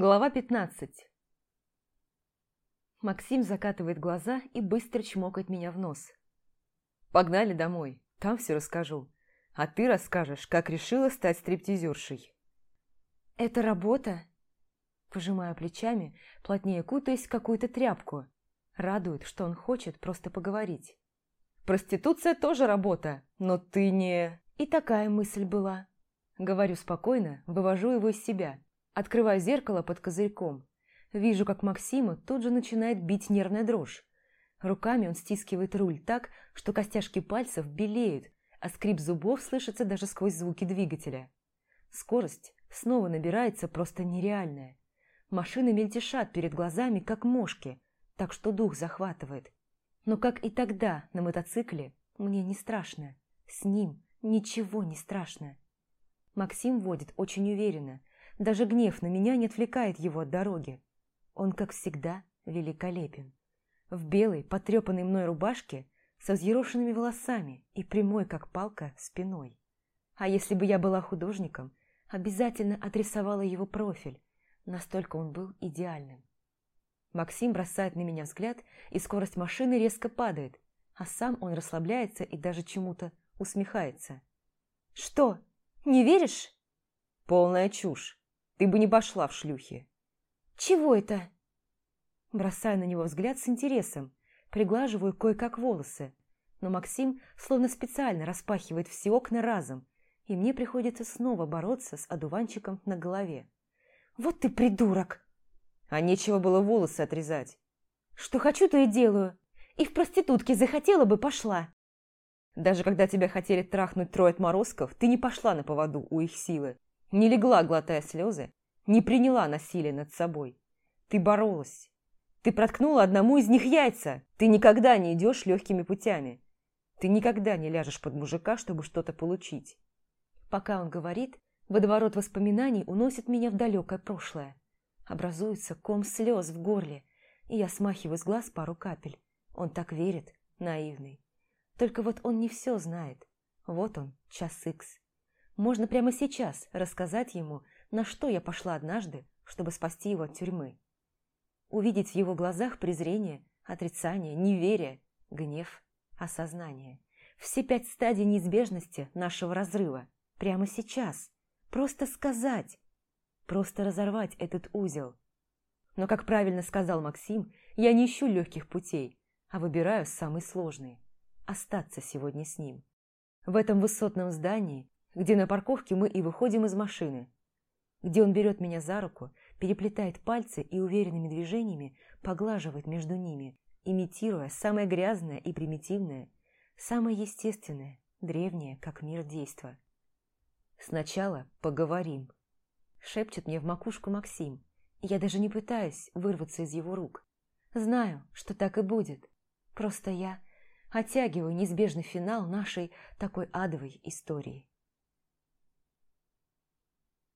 Глава 15 Максим закатывает глаза и быстро чмокает меня в нос. «Погнали домой, там все расскажу. А ты расскажешь, как решила стать стриптизершей». «Это работа?» Пожимаю плечами, плотнее кутаясь в какую-то тряпку. Радует, что он хочет просто поговорить. «Проституция тоже работа, но ты не...» И такая мысль была. Говорю спокойно, вывожу его из себя – Открываю зеркало под козырьком. Вижу, как Максима тут же начинает бить нервная дрожь. Руками он стискивает руль так, что костяшки пальцев белеют, а скрип зубов слышится даже сквозь звуки двигателя. Скорость снова набирается просто нереальная. Машины мельтешат перед глазами, как мошки, так что дух захватывает. Но как и тогда на мотоцикле, мне не страшно. С ним ничего не страшно. Максим водит очень уверенно, даже гнев на меня не отвлекает его от дороги. Он, как всегда, великолепен. В белой, потрепанной мной рубашке, со взъерошенными волосами и прямой, как палка, спиной. А если бы я была художником, обязательно отрисовала его профиль, настолько он был идеальным. Максим бросает на меня взгляд, и скорость машины резко падает, а сам он расслабляется и даже чему-то усмехается. «Что, не веришь?» «Полная чушь. Ты бы не пошла в шлюхи. Чего это? Бросаю на него взгляд с интересом, приглаживаю кое-как волосы, но Максим словно специально распахивает все окна разом, и мне приходится снова бороться с одуванчиком на голове. «Вот ты придурок!» А нечего было волосы отрезать. «Что хочу, то и делаю. И в проститутке захотела бы, пошла». Даже когда тебя хотели трахнуть трое отморозков, ты не пошла на поводу у их силы не легла, глотая слезы, не приняла насилие над собой. Ты боролась. Ты проткнула одному из них яйца. Ты никогда не идешь легкими путями. Ты никогда не ляжешь под мужика, чтобы что-то получить. Пока он говорит, водоворот воспоминаний уносит меня в далекое прошлое. Образуется ком слез в горле, и я смахиваю с глаз пару капель. Он так верит, наивный. Только вот он не все знает. Вот он, час икс. Можно прямо сейчас рассказать ему, на что я пошла однажды, чтобы спасти его от тюрьмы. Увидеть в его глазах презрение, отрицание, неверие, гнев, осознание. Все пять стадий неизбежности нашего разрыва. Прямо сейчас. Просто сказать. Просто разорвать этот узел. Но, как правильно сказал Максим, я не ищу легких путей, а выбираю самый сложный – остаться сегодня с ним. В этом высотном здании где на парковке мы и выходим из машины, где он берет меня за руку, переплетает пальцы и уверенными движениями поглаживает между ними, имитируя самое грязное и примитивное, самое естественное, древнее, как мир действо. «Сначала поговорим», – шепчет мне в макушку Максим, я даже не пытаюсь вырваться из его рук. Знаю, что так и будет, просто я оттягиваю неизбежный финал нашей такой адовой истории.